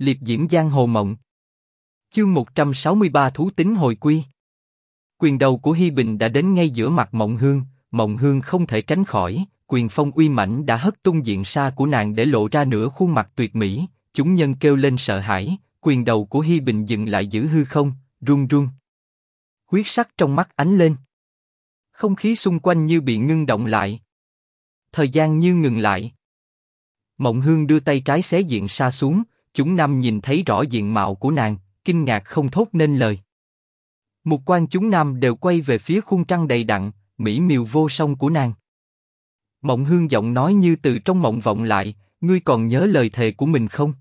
liệp diễm giang hồ mộng. Chương 163 thú tính hồi quy. Quyền đầu của Hi Bình đã đến ngay giữa mặt Mộng Hương, Mộng Hương không thể tránh khỏi, quyền phong uy mãnh đã hất tung diện sa của nàng để lộ ra nửa khuôn mặt tuyệt mỹ, chúng nhân kêu lên sợ hãi, quyền đầu của Hi Bình dừng lại giữ hư không, run run. Huyết sắc trong mắt ánh lên. Không khí xung quanh như bị ngưng động lại. Thời gian như ngừng lại. Mộng Hương đưa tay trái xé diện sa xuống, chúng năm nhìn thấy rõ diện mạo của nàng, kinh ngạc không thốt nên lời. Một quan chúng nam đều quay về phía khuôn trăng đầy đặn, mỹ miều vô song của nàng. Mộng Hương giọng nói như từ trong mộng vọng lại, ngươi còn nhớ lời thề của mình không?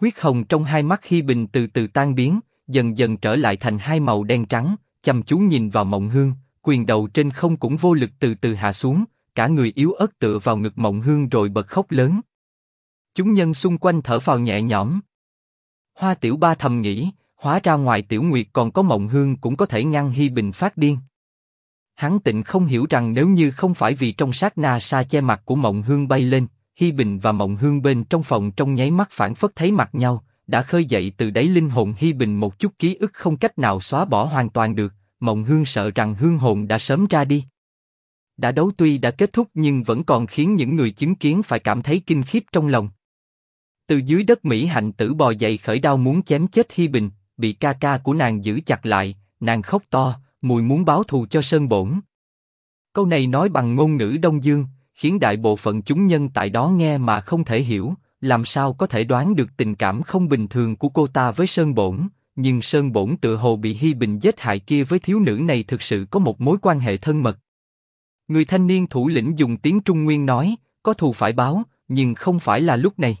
Huyết hồng trong hai mắt khi Bình từ từ tan biến, dần dần trở lại thành hai màu đen trắng, chăm chú nhìn vào Mộng Hương, quyền đầu trên không cũng vô lực từ từ hạ xuống, cả người yếu ớt tựa vào ngực Mộng Hương rồi bật khóc lớn. Chúng nhân xung quanh thở phào nhẹ nhõm. Hoa Tiểu Ba thầm nghĩ, hóa ra ngoài Tiểu Nguyệt còn có Mộng Hương cũng có thể ngăn Hi Bình phát điên. Hắn tịnh không hiểu rằng nếu như không phải vì trong sát na sa che mặt của Mộng Hương bay lên, Hi Bình và Mộng Hương bên trong phòng trong nháy mắt phản phất thấy mặt nhau, đã khơi dậy từ đáy linh hồn Hi Bình một chút ký ức không cách nào xóa bỏ hoàn toàn được. Mộng Hương sợ rằng hương hồn đã sớm ra đi. Đã đấu tuy đã kết thúc nhưng vẫn còn khiến những người chứng kiến phải cảm thấy kinh khiếp trong lòng. Từ dưới đất Mỹ hạnh tử bò dậy khởi đau muốn chém chết Hi Bình, bị ca ca của nàng giữ chặt lại, nàng khóc to, mùi muốn báo thù cho Sơn Bổn. Câu này nói bằng ngôn ngữ Đông Dương, khiến đại bộ phận chúng nhân tại đó nghe mà không thể hiểu, làm sao có thể đoán được tình cảm không bình thường của cô ta với Sơn Bổn. Nhưng Sơn Bổn tự hồ bị Hi Bình giết hại kia với thiếu nữ này thực sự có một mối quan hệ thân mật. Người thanh niên thủ lĩnh dùng tiếng Trung Nguyên nói, có thù phải báo, nhưng không phải là lúc này.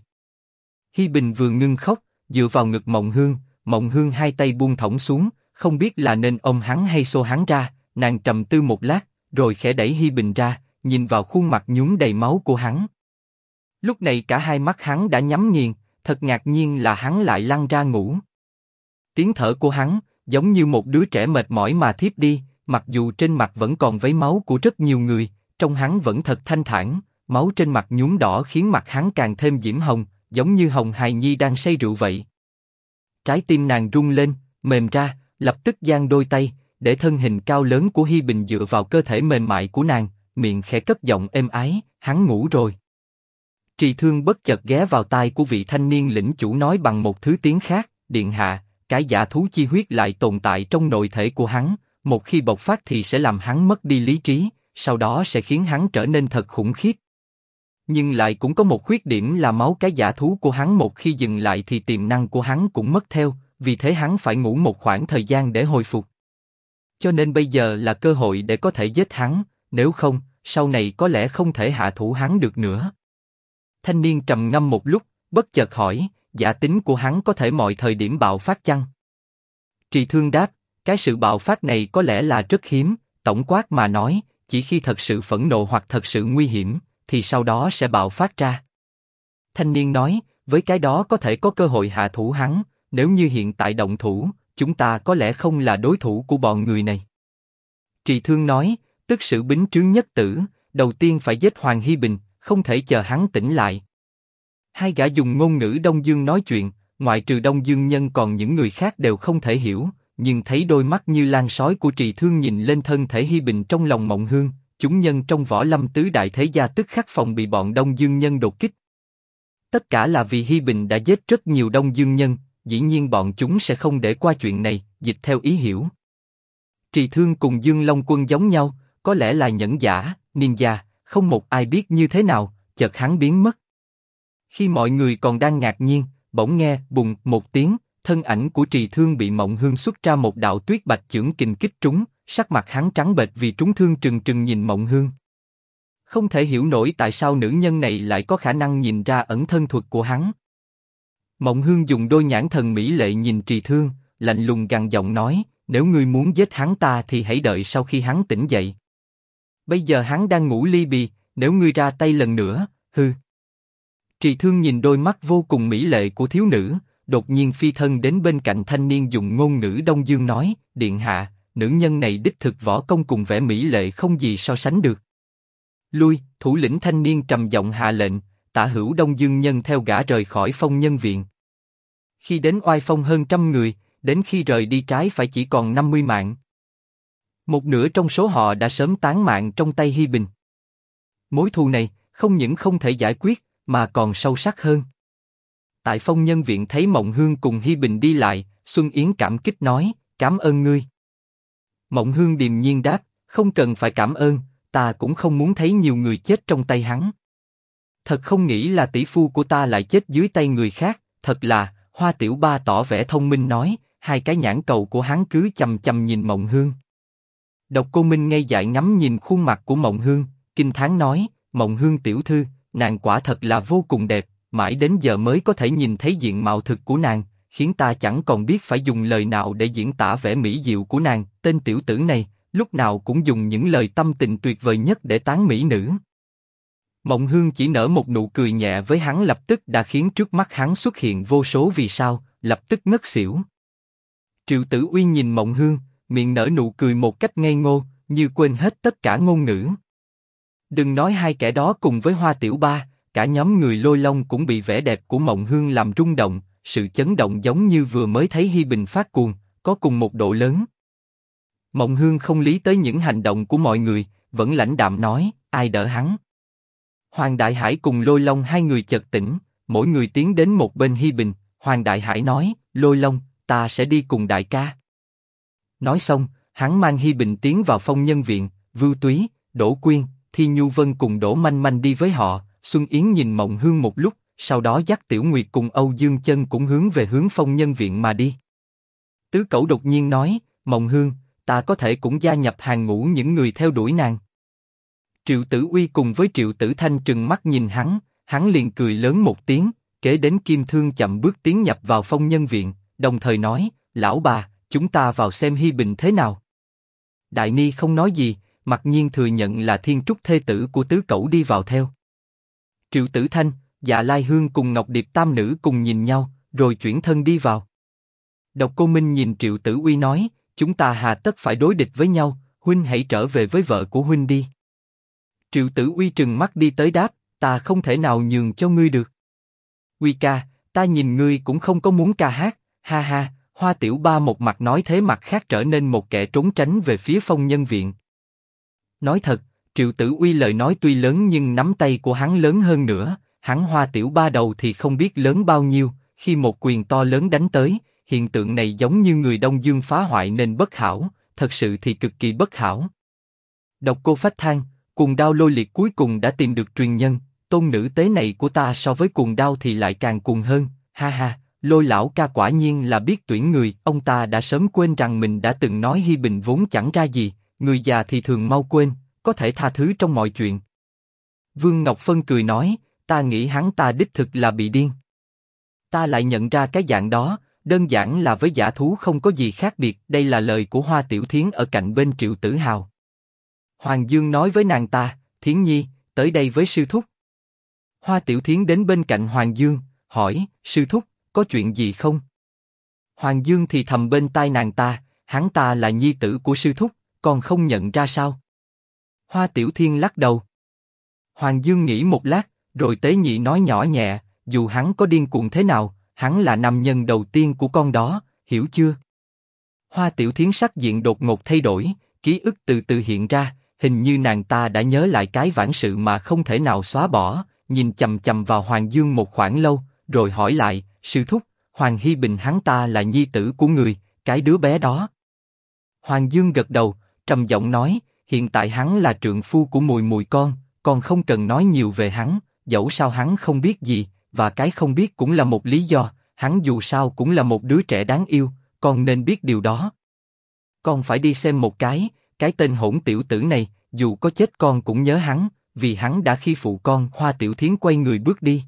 Hi Bình vừa ngưng khóc, dựa vào ngực Mộng Hương, Mộng Hương hai tay buông thõng xuống, không biết là nên ôm hắn hay xô hắn ra, nàng trầm tư một lát, rồi khẽ đẩy Hi Bình ra, nhìn vào khuôn mặt nhúng đầy máu của hắn. Lúc này cả hai mắt hắn đã nhắm nghiền, thật ngạc nhiên là hắn lại lăn ra ngủ. Tiếng thở của hắn giống như một đứa trẻ mệt mỏi mà thiếp đi, mặc dù trên mặt vẫn còn vấy máu của rất nhiều người, trong hắn vẫn thật thanh thản, máu trên mặt nhúng đỏ khiến mặt hắn càng thêm diễm hồng, giống như hồng hài nhi đang say rượu vậy. Trái tim nàng rung lên, mềm ra, lập tức giang đôi tay, để thân hình cao lớn của Hi Bình dựa vào cơ thể mềm mại của nàng, miệng khẽ cất giọng êm ái, hắn ngủ rồi. Trì Thương bất chợt ghé vào tai của vị thanh niên lĩnh chủ nói bằng một thứ tiếng khác, điện hạ, cái giả thú chi huyết lại tồn tại trong nội thể của hắn, một khi bộc phát thì sẽ làm hắn mất đi lý trí, sau đó sẽ khiến hắn trở nên thật khủng khiếp. Nhưng lại cũng có một khuyết điểm là máu cái giả thú của hắn một khi dừng lại thì tiềm năng của hắn cũng mất theo, vì thế hắn phải ngủ một khoảng thời gian để hồi phục. Cho nên bây giờ là cơ hội để có thể giết hắn, nếu không, sau này có lẽ không thể hạ thủ hắn được nữa. Thanh niên trầm ngâm một lúc, bất chợt hỏi, giả tính của hắn có thể mọi thời điểm bạo phát chăng? Trì Thương đáp, cái sự bạo phát này có lẽ là rất hiếm, tổng quát mà nói, chỉ khi thật sự phẫn nộ hoặc thật sự nguy hiểm, thì sau đó sẽ bạo phát ra. Thanh niên nói, với cái đó có thể có cơ hội hạ thủ hắn, nếu như hiện tại động thủ, chúng ta có lẽ không là đối thủ của bọn người này. Trì Thương nói, tức sự bính trướng nhất tử, đầu tiên phải giết Hoàng Hy Bình, không thể chờ hắn tỉnh lại. Hai gã dùng ngôn ngữ Đông Dương nói chuyện, ngoại trừ Đông Dương nhân còn những người khác đều không thể hiểu, nhưng thấy đôi mắt như lan sói của trì thương nhìn lên thân thể Hy Bình trong lòng mộng hương, chúng nhân trong võ lâm tứ đại thế gia tức khắc phòng bị bọn Đông Dương nhân đột kích. Tất cả là vì hi Bình đã giết rất nhiều Đông Dương nhân, dĩ nhiên bọn chúng sẽ không để qua chuyện này, dịch theo ý hiểu. Trì Thương cùng Dương Long Quân giống nhau, có lẽ là nhẫn giả, ninja, không một ai biết như thế nào, chợt hắn biến mất. Khi mọi người còn đang ngạc nhiên, bỗng nghe bùng một tiếng, thân ảnh của Trì Thương bị Mộng Hương xuất ra một đạo tuyết bạch chưởng kình kích trúng, sắc mặt hắn trắng bệch vì trúng thương trừng trừng nhìn Mộng Hương. Không thể hiểu nổi tại sao nữ nhân này lại có khả năng nhìn ra ẩn thân thuật của hắn. Mộng Hương dùng đôi nhãn thần mỹ lệ nhìn Trì Thương, lạnh lùng gằn giọng nói, nếu ngươi muốn giết hắn ta thì hãy đợi sau khi hắn tỉnh dậy. Bây giờ hắn đang ngủ ly bì, nếu ngươi ra tay lần nữa, hư. Trì Thương nhìn đôi mắt vô cùng mỹ lệ của thiếu nữ, đột nhiên phi thân đến bên cạnh thanh niên dùng ngôn ngữ Đông Dương nói, điện hạ, nữ nhân này đích thực võ công cùng vẻ mỹ lệ không gì so sánh được. Lui, thủ lĩnh thanh niên trầm giọng hạ lệnh, tả hữu Đông Dương nhân theo gã rời khỏi phong nhân viện. khi đến oai phong hơn trăm người, đến khi rời đi trái phải chỉ còn 50 mạng. Một nửa trong số họ đã sớm tán mạng trong tay Hi Bình. Mối thù này không những không thể giải quyết, mà còn sâu sắc hơn. Tại phong nhân viện thấy Mộng Hương cùng Hi Bình đi lại, Xuân Yến cảm kích nói, cảm ơn ngươi. Mộng Hương điềm nhiên đáp, không cần phải cảm ơn, ta cũng không muốn thấy nhiều người chết trong tay hắn. Thật không nghĩ là tỷ phu của ta lại chết dưới tay người khác, thật là, Hoa Tiểu Ba tỏ vẻ thông minh nói, hai cái nhãn cầu của hắn cứ chầm chầm nhìn Mộng Hương. Độc Cô Minh ngây dại ngắm nhìn khuôn mặt của Mộng Hương, kinh thán nói, Mộng Hương tiểu thư, nàng quả thật là vô cùng đẹp, mãi đến giờ mới có thể nhìn thấy diện mạo thực của nàng, khiến ta chẳng còn biết phải dùng lời nào để diễn tả vẻ mỹ diệu của nàng. Tên tiểu tử này, lúc nào cũng dùng những lời tâm tình tuyệt vời nhất để tán mỹ nữ. Mộng Hương chỉ nở một nụ cười nhẹ với hắn lập tức đã khiến trước mắt hắn xuất hiện vô số vì sao, lập tức ngất xỉu. Triệu Tử Uy nhìn Mộng Hương, miệng nở nụ cười một cách ngây ngô, như quên hết tất cả ngôn ngữ. Đừng nói hai kẻ đó cùng với Hoa Tiểu Ba, cả nhóm người lôi long cũng bị vẻ đẹp của Mộng Hương làm rung động, sự chấn động giống như vừa mới thấy Hi Bình phát cuồng, có cùng một độ lớn. Mộng Hương không lý tới những hành động của mọi người, vẫn lãnh đạm nói, ai đỡ hắn. Hoàng Đại Hải cùng Lôi Long hai người chợt tỉnh, mỗi người tiến đến một bên Hi Bình. Hoàng Đại Hải nói, Lôi Long, ta sẽ đi cùng đại ca. Nói xong, hắn mang Hi Bình tiến vào phong nhân viện, Vưu Túy, Đỗ Quyên, Thi Nhu Vân cùng Đỗ Manh Manh đi với họ. Xuân Yến nhìn Mộng Hương một lúc, sau đó dắt Tiểu Nguyệt cùng Âu Dương Chân cũng hướng về hướng phong nhân viện mà đi. Tứ Cẩu đột nhiên nói, Mộng Hương, ta có thể cũng gia nhập hàng ngũ những người theo đuổi nàng. Triệu Tử Uy cùng với Triệu Tử Thanh trừng mắt nhìn hắn, hắn liền cười lớn một tiếng, kế đến Kim Thương chậm bước tiến nhập vào phong nhân viện, đồng thời nói, lão bà, chúng ta vào xem Hi Bình thế nào. Đại Ni không nói gì, mặc nhiên thừa nhận là thiên trúc thê tử của tứ cẩu đi vào theo. Triệu Tử Thanh, Dạ Lai Hương cùng Ngọc Điệp tam nữ cùng nhìn nhau, rồi chuyển thân đi vào. Độc Cô Minh nhìn Triệu Tử Uy nói, chúng ta hà tất phải đối địch với nhau, huynh hãy trở về với vợ của huynh đi. Triệu Tử Uy trừng mắt đi tới đáp, ta không thể nào nhường cho ngươi được. Uy ca, ta nhìn ngươi cũng không có muốn ca hát, ha ha. Hoa Tiểu Ba một mặt nói thế mặt khác trở nên một kẻ trốn tránh về phía phong nhân viện. Nói thật, Triệu Tử Uy lời nói tuy lớn nhưng nắm tay của hắn lớn hơn nữa. Hắn Hoa Tiểu Ba đầu thì không biết lớn bao nhiêu. Khi một quyền to lớn đánh tới, hiện tượng này giống như người Đông Dương phá hoại nên bất hảo, thật sự thì cực kỳ bất hảo. Độc cô phách thang, cuồng đao lôi liệt cuối cùng đã tìm được truyền nhân, tôn nữ tế này của ta so với cuồng đao thì lại càng cuồng hơn, ha ha, lôi lão ca quả nhiên là biết tuyển người, ông ta đã sớm quên rằng mình đã từng nói Hi Bình vốn chẳng ra gì, người già thì thường mau quên, có thể tha thứ trong mọi chuyện. Vương Ngọc Phân cười nói, ta nghĩ hắn ta đích thực là bị điên. Ta lại nhận ra cái dạng đó, đơn giản là với giả thú không có gì khác biệt. Đây là lời của Hoa Tiểu Thiến ở cạnh bên Triệu Tử Hào. Hoàng Dương nói với nàng ta, Thiến Nhi, tới đây với sư thúc. Hoa Tiểu Thiến đến bên cạnh Hoàng Dương, hỏi, sư thúc, có chuyện gì không? Hoàng Dương thì thầm bên tai nàng ta, hắn ta là nhi tử của sư thúc, còn không nhận ra sao? Hoa Tiểu Thiên lắc đầu. Hoàng Dương nghĩ một lát, rồi tế nhị nói nhỏ nhẹ, dù hắn có điên cuồng thế nào, hắn là nam nhân đầu tiên của con đó, hiểu chưa? Hoa Tiểu Thiến sắc diện đột ngột thay đổi, ký ức từ từ hiện ra, hình như nàng ta đã nhớ lại cái vãng sự mà không thể nào xóa bỏ, nhìn chầm chầm vào Hoàng Dương một khoảng lâu, rồi hỏi lại, sư thúc, Hoàng Hy Bình hắn ta là nhi tử của người, cái đứa bé đó. Hoàng Dương gật đầu, trầm giọng nói, hiện tại hắn là trượng phu của mùi mùi con, còn không cần nói nhiều về hắn, dẫu sao hắn không biết gì, và cái không biết cũng là một lý do, hắn dù sao cũng là một đứa trẻ đáng yêu, con nên biết điều đó. Con phải đi xem một cái, cái tên hỗn tiểu tử này, dù có chết con cũng nhớ hắn, vì hắn đã khi phụ con. Hoa Tiểu Thiến quay người bước đi.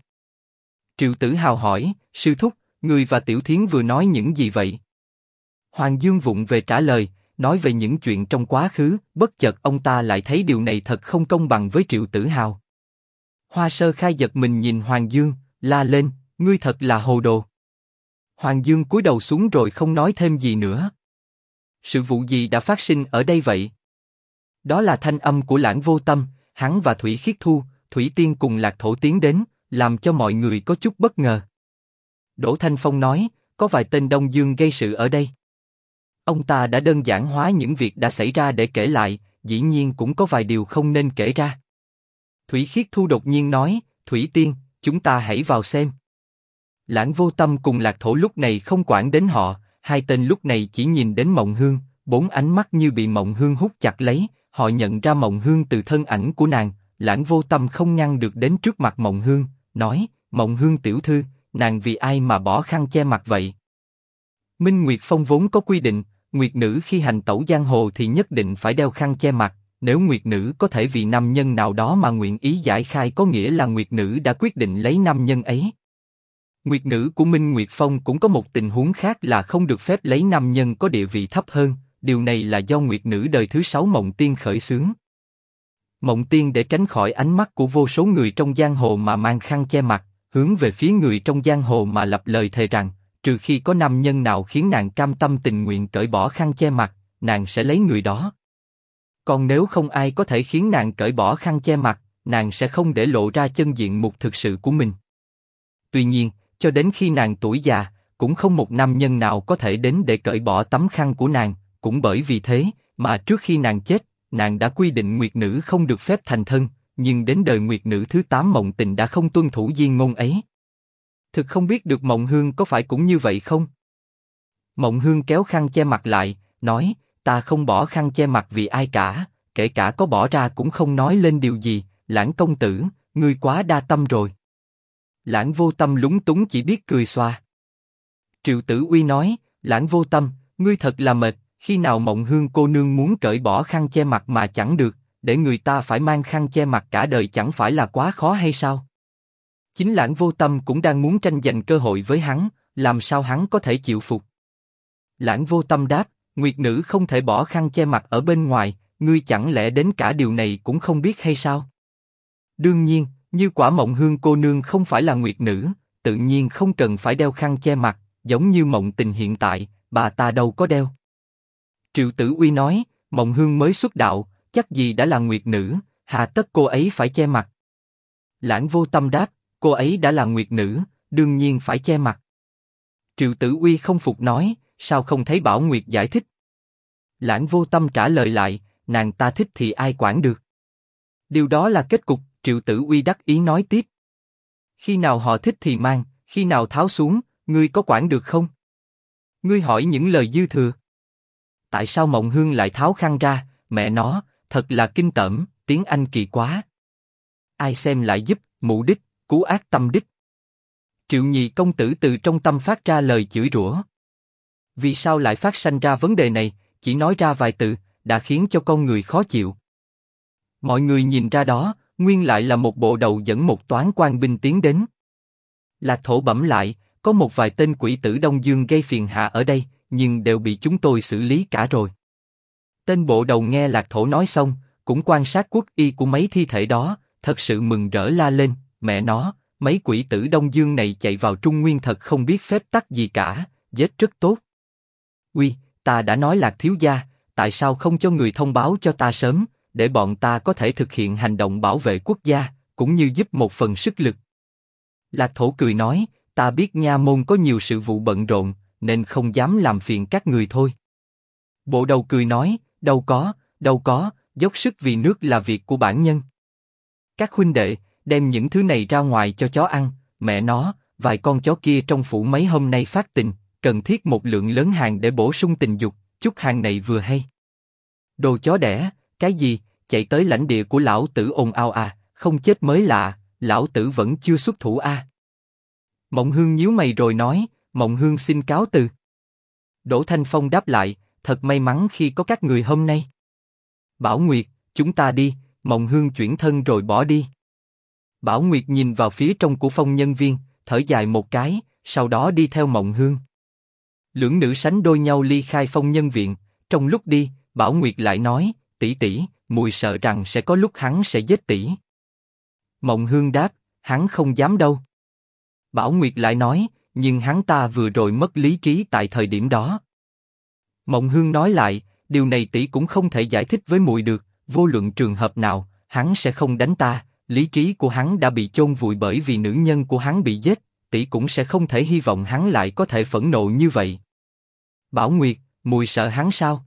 Triệu Tử Hào hỏi, sư thúc, người và Tiểu Thiến vừa nói những gì vậy? Hoàng Dương vụng về trả lời, nói về những chuyện trong quá khứ. Bất chợt ông ta lại thấy điều này thật không công bằng với Triệu Tử Hào. Hoa Sơ Khai giật mình nhìn Hoàng Dương, la lên, ngươi thật là hồ đồ. Hoàng Dương cúi đầu xuống rồi không nói thêm gì nữa. Sự vụ gì đã phát sinh ở đây vậy? Đó là thanh âm của lãng vô tâm, hắn và Thủy Khiết Thu, Thủy Tiên cùng Lạc Thổ tiến đến, làm cho mọi người có chút bất ngờ. Đỗ Thanh Phong nói, có vài tên Đông Dương gây sự ở đây. Ông ta đã đơn giản hóa những việc đã xảy ra để kể lại, dĩ nhiên cũng có vài điều không nên kể ra. Thủy Khiết Thu đột nhiên nói, Thủy Tiên, chúng ta hãy vào xem. Lãng vô tâm cùng lạc thổ lúc này không quản đến họ, hai tên lúc này chỉ nhìn đến mộng hương, bốn ánh mắt như bị mộng hương hút chặt lấy, họ nhận ra mộng hương từ thân ảnh của nàng, lãng vô tâm không ngăn được đến trước mặt mộng hương, nói, mộng hương tiểu thư, nàng vì ai mà bỏ khăn che mặt vậy? Minh Nguyệt Phong vốn có quy định, Nguyệt nữ khi hành tẩu giang hồ thì nhất định phải đeo khăn che mặt. Nếu Nguyệt nữ có thể vì nam nhân nào đó mà nguyện ý giải khai có nghĩa là Nguyệt nữ đã quyết định lấy nam nhân ấy. Nguyệt nữ của Minh Nguyệt Phong cũng có một tình huống khác là không được phép lấy nam nhân có địa vị thấp hơn. Điều này là do Nguyệt nữ đời thứ sáu Mộng Tiên khởi xướng. Mộng Tiên để tránh khỏi ánh mắt của vô số người trong giang hồ mà mang khăn che mặt, hướng về phía người trong giang hồ mà lập lời thề rằng trừ khi có nam nhân nào khiến nàng cam tâm tình nguyện cởi bỏ khăn che mặt, nàng sẽ lấy người đó. Còn nếu không ai có thể khiến nàng cởi bỏ khăn che mặt, nàng sẽ không để lộ ra chân diện mục thực sự của mình. Tuy nhiên, cho đến khi nàng tuổi già, cũng không một nam nhân nào có thể đến để cởi bỏ tấm khăn của nàng. Cũng bởi vì thế, mà trước khi nàng chết, nàng đã quy định nguyệt nữ không được phép thành thân, nhưng đến đời nguyệt nữ thứ tám mộng tình đã không tuân thủ diên ngôn ấy. Thực không biết được Mộng Hương có phải cũng như vậy không? Mộng Hương kéo khăn che mặt lại, nói, ta không bỏ khăn che mặt vì ai cả, kể cả có bỏ ra cũng không nói lên điều gì, lãng công tử, ngươi quá đa tâm rồi. Lãng vô tâm lúng túng chỉ biết cười xoa. Triệu Tử Uy nói, lãng vô tâm, ngươi thật là mệt, khi nào Mộng Hương cô nương muốn cởi bỏ khăn che mặt mà chẳng được, để người ta phải mang khăn che mặt cả đời chẳng phải là quá khó hay sao? Chính lãng vô tâm cũng đang muốn tranh giành cơ hội với hắn, làm sao hắn có thể chịu phục? Lãng vô tâm đáp, Nguyệt nữ không thể bỏ khăn che mặt ở bên ngoài, ngươi chẳng lẽ đến cả điều này cũng không biết hay sao? Đương nhiên, như quả mộng hương cô nương không phải là Nguyệt nữ, tự nhiên không cần phải đeo khăn che mặt, giống như mộng tình hiện tại, bà ta đâu có đeo. Triệu Tử Uy nói, mộng hương mới xuất đạo, chắc gì đã là Nguyệt nữ, hà tất cô ấy phải che mặt. Lãng vô tâm đáp, cô ấy đã là nguyệt nữ, đương nhiên phải che mặt. Triệu Tử Uy không phục nói, sao không thấy Bảo Nguyệt giải thích? Lãng vô tâm trả lời lại, nàng ta thích thì ai quản được. Điều đó là kết cục, Triệu Tử Uy đắc ý nói tiếp. Khi nào họ thích thì mang, khi nào tháo xuống, ngươi có quản được không? Ngươi hỏi những lời dư thừa. Tại sao Mộng Hương lại tháo khăn ra, mẹ nó, thật là kinh tởm, tiếng Anh kỳ quá. Ai xem lại giúp, mụ đích, cú ác tâm đích. Triệu nhị công tử từ trong tâm phát ra lời chửi rủa. Vì sao lại phát sanh ra vấn đề này, chỉ nói ra vài từ, đã khiến cho con người khó chịu. Mọi người nhìn ra đó, nguyên lại là một bộ đầu dẫn một toán quan binh tiến đến. Lạc thổ bẩm lại, có một vài tên quỷ tử Đông Dương gây phiền hạ ở đây, nhưng đều bị chúng tôi xử lý cả rồi. Tên bộ đầu nghe lạc thổ nói xong, cũng quan sát quốc y của mấy thi thể đó, thật sự mừng rỡ la lên, Mẹ nó, mấy quỷ tử Đông Dương này chạy vào Trung Nguyên thật không biết phép tắc gì cả, giết rất tốt. Uy, ta đã nói lạc thiếu gia, tại sao không cho người thông báo cho ta sớm, để bọn ta có thể thực hiện hành động bảo vệ quốc gia, cũng như giúp một phần sức lực. Lạc thổ cười nói, ta biết nha môn có nhiều sự vụ bận rộn, nên không dám làm phiền các người thôi. Bộ đầu cười nói, đâu có, đâu có, dốc sức vì nước là việc của bản nhân. Các huynh đệ, đem những thứ này ra ngoài cho chó ăn, mẹ nó, vài con chó kia trong phủ mấy hôm nay phát tình, cần thiết một lượng lớn hàng để bổ sung tình dục, chút hàng này vừa hay. Đồ chó đẻ, cái gì, chạy tới lãnh địa của lão tử ồn ào à, không chết mới lạ, lão tử vẫn chưa xuất thủ a. À. Mộng Hương nhíu mày rồi nói, Mộng Hương xin cáo từ. Đỗ Thanh Phong đáp lại, thật may mắn khi có các người hôm nay. Bảo Nguyệt, chúng ta đi, Mộng Hương chuyển thân rồi bỏ đi. Bảo Nguyệt nhìn vào phía trong của phong nhân viên, thở dài một cái, sau đó đi theo Mộng Hương. Lưỡng nữ sánh đôi nhau ly khai phong nhân viện. Trong lúc đi, Bảo Nguyệt lại nói, tỷ tỷ, mùi sợ rằng sẽ có lúc hắn sẽ giết tỷ. Mộng Hương đáp, hắn không dám đâu. Bảo Nguyệt lại nói, nhưng hắn ta vừa rồi mất lý trí tại thời điểm đó. Mộng Hương nói lại, điều này tỷ cũng không thể giải thích với mùi được, vô luận trường hợp nào, hắn sẽ không đánh ta, lý trí của hắn đã bị chôn vùi bởi vì nữ nhân của hắn bị giết, tỷ cũng sẽ không thể hy vọng hắn lại có thể phẫn nộ như vậy. Bảo Nguyệt, mùi sợ hắn sao?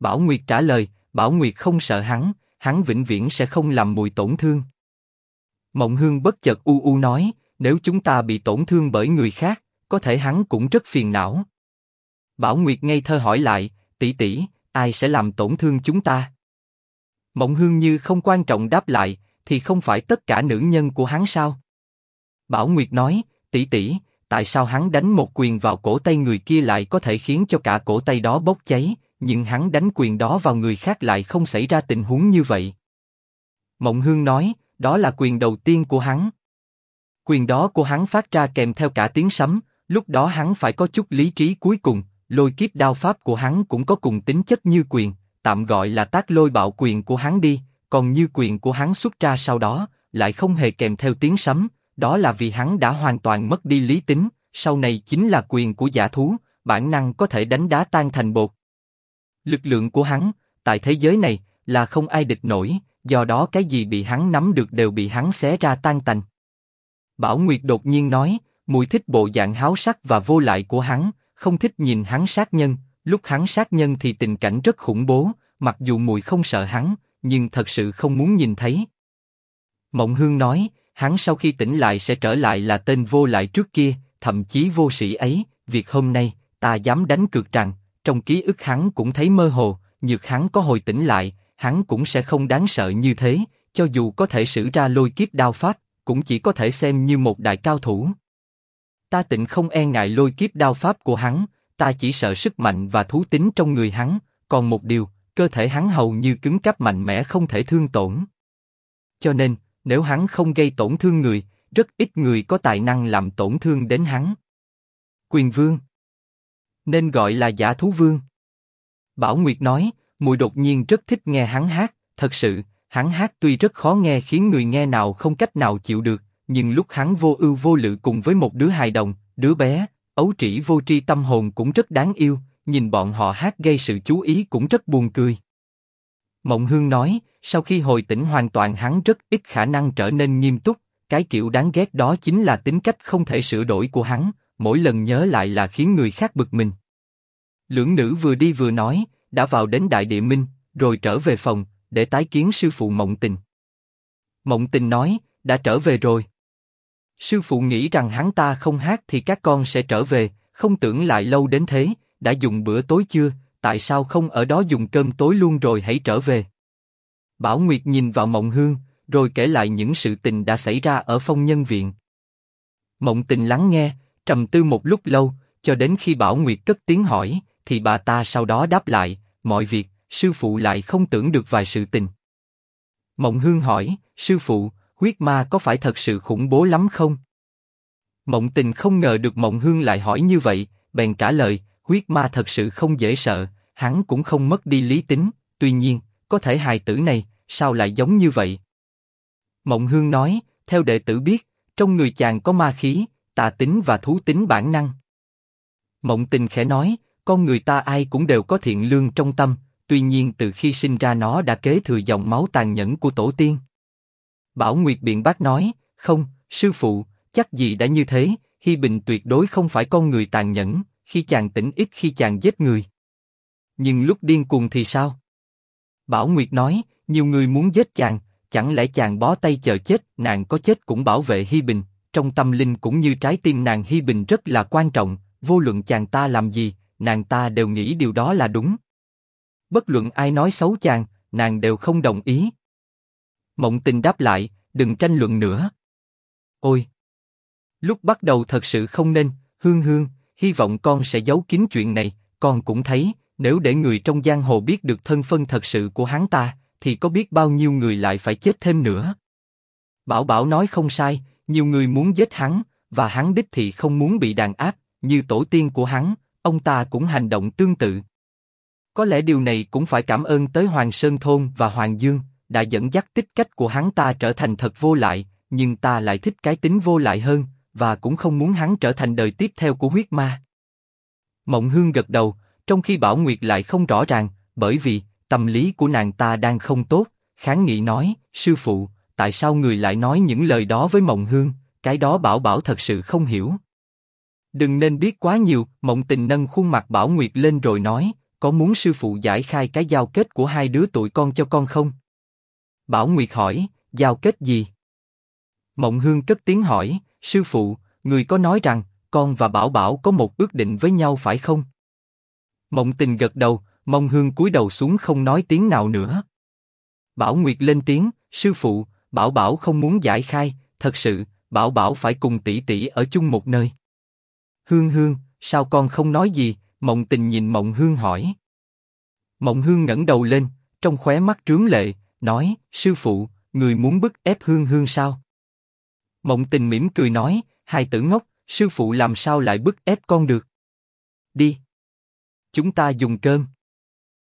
Bảo Nguyệt trả lời, Bảo Nguyệt không sợ hắn, hắn vĩnh viễn sẽ không làm mùi tổn thương. Mộng Hương bất chợt u u nói, nếu chúng ta bị tổn thương bởi người khác, có thể hắn cũng rất phiền não. Bảo Nguyệt ngây thơ hỏi lại, tỷ tỷ, ai sẽ làm tổn thương chúng ta? Mộng Hương như không quan trọng đáp lại, thì không phải tất cả nữ nhân của hắn sao? Bảo Nguyệt nói, tỷ tỷ, tại sao hắn đánh một quyền vào cổ tay người kia lại có thể khiến cho cả cổ tay đó bốc cháy, nhưng hắn đánh quyền đó vào người khác lại không xảy ra tình huống như vậy? Mộng Hương nói, đó là quyền đầu tiên của hắn. Quyền đó của hắn phát ra kèm theo cả tiếng sấm, lúc đó hắn phải có chút lý trí cuối cùng, lôi kiếp đao pháp của hắn cũng có cùng tính chất như quyền, tạm gọi là tác lôi bạo quyền của hắn đi, còn như quyền của hắn xuất ra sau đó, lại không hề kèm theo tiếng sấm, đó là vì hắn đã hoàn toàn mất đi lý tính, sau này chính là quyền của giả thú, bản năng có thể đánh đá tan thành bột. Lực lượng của hắn, tại thế giới này, là không ai địch nổi, do đó cái gì bị hắn nắm được đều bị hắn xé ra tan tành. Bảo Nguyệt đột nhiên nói, mùi thích bộ dạng háo sắc và vô lại của hắn, không thích nhìn hắn sát nhân, lúc hắn sát nhân thì tình cảnh rất khủng bố, mặc dù mùi không sợ hắn, nhưng thật sự không muốn nhìn thấy. Mộng Hương nói, hắn sau khi tỉnh lại sẽ trở lại là tên vô lại trước kia, thậm chí vô sĩ ấy, việc hôm nay, ta dám đánh cược rằng, trong ký ức hắn cũng thấy mơ hồ, nhược hắn có hồi tỉnh lại, hắn cũng sẽ không đáng sợ như thế, cho dù có thể sử ra lôi kiếp đao pháp, cũng chỉ có thể xem như một đại cao thủ. Ta tịnh không e ngại lôi kiếp đao pháp của hắn, ta chỉ sợ sức mạnh và thú tính trong người hắn, còn một điều, cơ thể hắn hầu như cứng cáp mạnh mẽ không thể thương tổn. Cho nên, nếu hắn không gây tổn thương người, rất ít người có tài năng làm tổn thương đến hắn. Quyền vương Nên gọi là giả thú vương. Bảo Nguyệt nói, mùi đột nhiên rất thích nghe hắn hát, thật sự, hắn hát tuy rất khó nghe khiến người nghe nào không cách nào chịu được, nhưng lúc hắn vô ưu vô lự cùng với một đứa hài đồng, đứa bé, ấu trĩ vô tri tâm hồn cũng rất đáng yêu, nhìn bọn họ hát gây sự chú ý cũng rất buồn cười. Mộng Hương nói, sau khi hồi tỉnh hoàn toàn hắn rất ít khả năng trở nên nghiêm túc, cái kiểu đáng ghét đó chính là tính cách không thể sửa đổi của hắn, mỗi lần nhớ lại là khiến người khác bực mình. Lưỡng nữ vừa đi vừa nói, đã vào đến Đại Địa Minh, rồi trở về phòng, để tái kiến sư phụ Mộng Tình. Mộng Tình nói, đã trở về rồi. Sư phụ nghĩ rằng hắn ta không hát thì các con sẽ trở về, không tưởng lại lâu đến thế, đã dùng bữa tối chưa, tại sao không ở đó dùng cơm tối luôn rồi hãy trở về. Bảo Nguyệt nhìn vào Mộng Hương, rồi kể lại những sự tình đã xảy ra ở phong nhân viện. Mộng tình lắng nghe, trầm tư một lúc lâu, cho đến khi Bảo Nguyệt cất tiếng hỏi, thì bà ta sau đó đáp lại, mọi việc, sư phụ lại không tưởng được vài sự tình. Mộng Hương hỏi, sư phụ, huyết ma có phải thật sự khủng bố lắm không? Mộng tình không ngờ được Mộng Hương lại hỏi như vậy, bèn trả lời, huyết ma thật sự không dễ sợ, hắn cũng không mất đi lý tính, tuy nhiên, có thể hài tử này, sao lại giống như vậy? Mộng Hương nói, theo đệ tử biết, trong người chàng có ma khí, tà tính và thú tính bản năng. Mộng Tình khẽ nói, con người ta ai cũng đều có thiện lương trong tâm, tuy nhiên từ khi sinh ra nó đã kế thừa dòng máu tàn nhẫn của tổ tiên. Bảo Nguyệt biện bác nói, không, sư phụ, chắc gì đã như thế, Hi Bình tuyệt đối không phải con người tàn nhẫn, khi chàng tỉnh ít khi chàng giết người. Nhưng lúc điên cuồng thì sao? Bảo Nguyệt nói, nhiều người muốn giết chàng, chẳng lẽ chàng bó tay chờ chết, nàng có chết cũng bảo vệ Hi Bình, trong tâm linh cũng như trái tim nàng Hi Bình rất là quan trọng, vô luận chàng ta làm gì, nàng ta đều nghĩ điều đó là đúng. Bất luận ai nói xấu chàng, nàng đều không đồng ý. Mộng tình đáp lại, đừng tranh luận nữa. Ôi! Lúc bắt đầu thật sự không nên, hương hương, hy vọng con sẽ giấu kín chuyện này, con cũng thấy, nếu để người trong giang hồ biết được thân phân thật sự của hắn ta, thì có biết bao nhiêu người lại phải chết thêm nữa. Bảo Bảo nói không sai, nhiều người muốn giết hắn, và hắn đích thị không muốn bị đàn áp, như tổ tiên của hắn, ông ta cũng hành động tương tự. Có lẽ điều này cũng phải cảm ơn tới Hoàng Sơn Thôn và Hoàng Dương, đã dẫn dắt tích cách của hắn ta trở thành thật vô lại, nhưng ta lại thích cái tính vô lại hơn, và cũng không muốn hắn trở thành đời tiếp theo của huyết ma. Mộng Hương gật đầu, trong khi Bảo Nguyệt lại không rõ ràng, bởi vì tâm lý của nàng ta đang không tốt. Kháng nghị nói, sư phụ, tại sao người lại nói những lời đó với Mộng Hương? cái đó Bảo Bảo thật sự không hiểu. Đừng nên biết quá nhiều, Mộng Tình nâng khuôn mặt Bảo Nguyệt lên rồi nói, có muốn sư phụ giải khai cái giao kết của hai đứa tụi con cho con không? Bảo Nguyệt hỏi, giao kết gì? Mộng Hương cất tiếng hỏi, sư phụ, người có nói rằng con và Bảo Bảo có một ước định với nhau phải không? Mộng Tình gật đầu, Mộng Hương cúi đầu xuống không nói tiếng nào nữa. Bảo Nguyệt lên tiếng, sư phụ, Bảo Bảo không muốn giải khai, thật sự, Bảo Bảo phải cùng tỷ tỷ ở chung một nơi. Hương Hương, sao con không nói gì? Mộng Tình nhìn Mộng Hương hỏi. Mộng Hương ngẩng đầu lên, trong khóe mắt trướng lệ, nói: sư phụ, người muốn bức ép Hương Hương sao? Mộng Tình mỉm cười nói: hai tử ngốc, sư phụ làm sao lại bức ép con được? Đi, chúng ta dùng cơm.